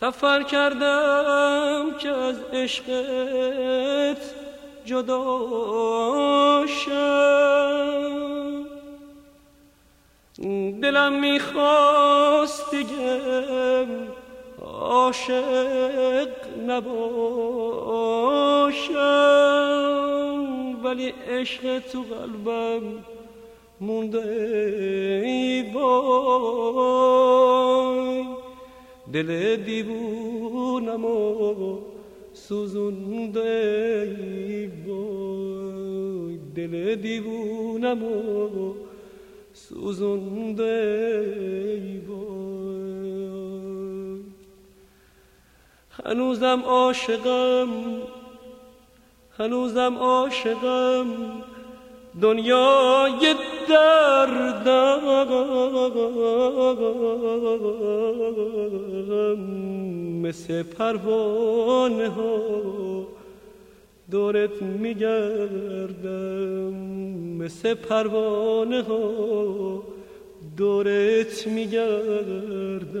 سفر کردم که از عشقت جدا شم. دلم می‌خواست دیگه عاشق نباشم ولی عشق تو قلبم مونده ای دل دیوونم و سوزونده ای وای دل دیوونم و ای وای هنوزم عاشقم هنوزم عاشقم. دنیای دردم. مثل پروانه ها دورت میگردم. مثل پروانه ها دورت میگردم.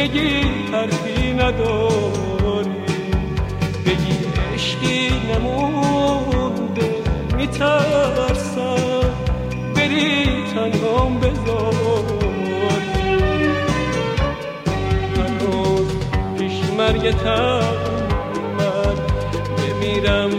بگی حرفی نداری. بگی عشقی نمون میترسم بری تنهام بذاری هنوز پیش مرگتم من بمیرم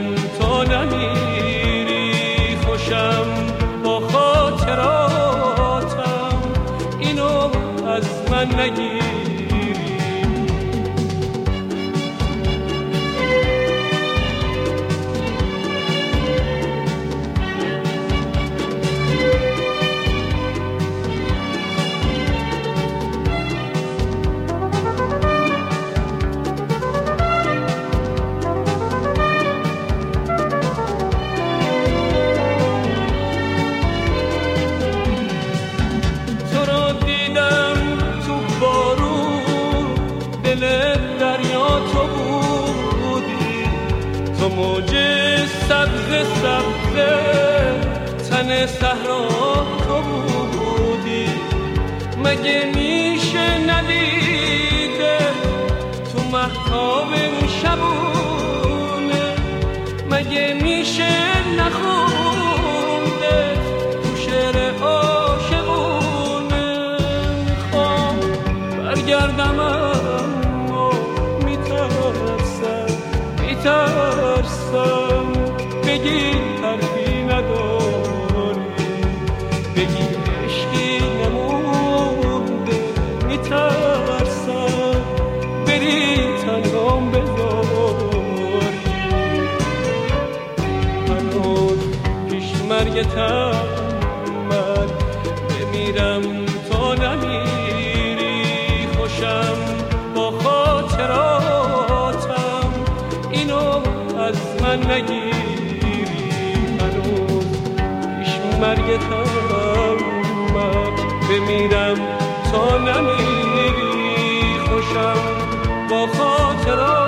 صحرا تو بودی. مگه میشه ندیده تو محتاب شبونه؟ مگه میشه نخونده تو شعر عاشقونه؟ می‌خوام برگردم میترسم. بگی حرفی نداری. بگی عشقی نمونده. میترسم. بری تنهام بذاری هنوز پیش مرگتم من. بمیرم تا نمیری. خوشم با خاطراتم نگیری هنوز پیش مرگتم من بمیرم تا نمیری خوشم. با خاطراتم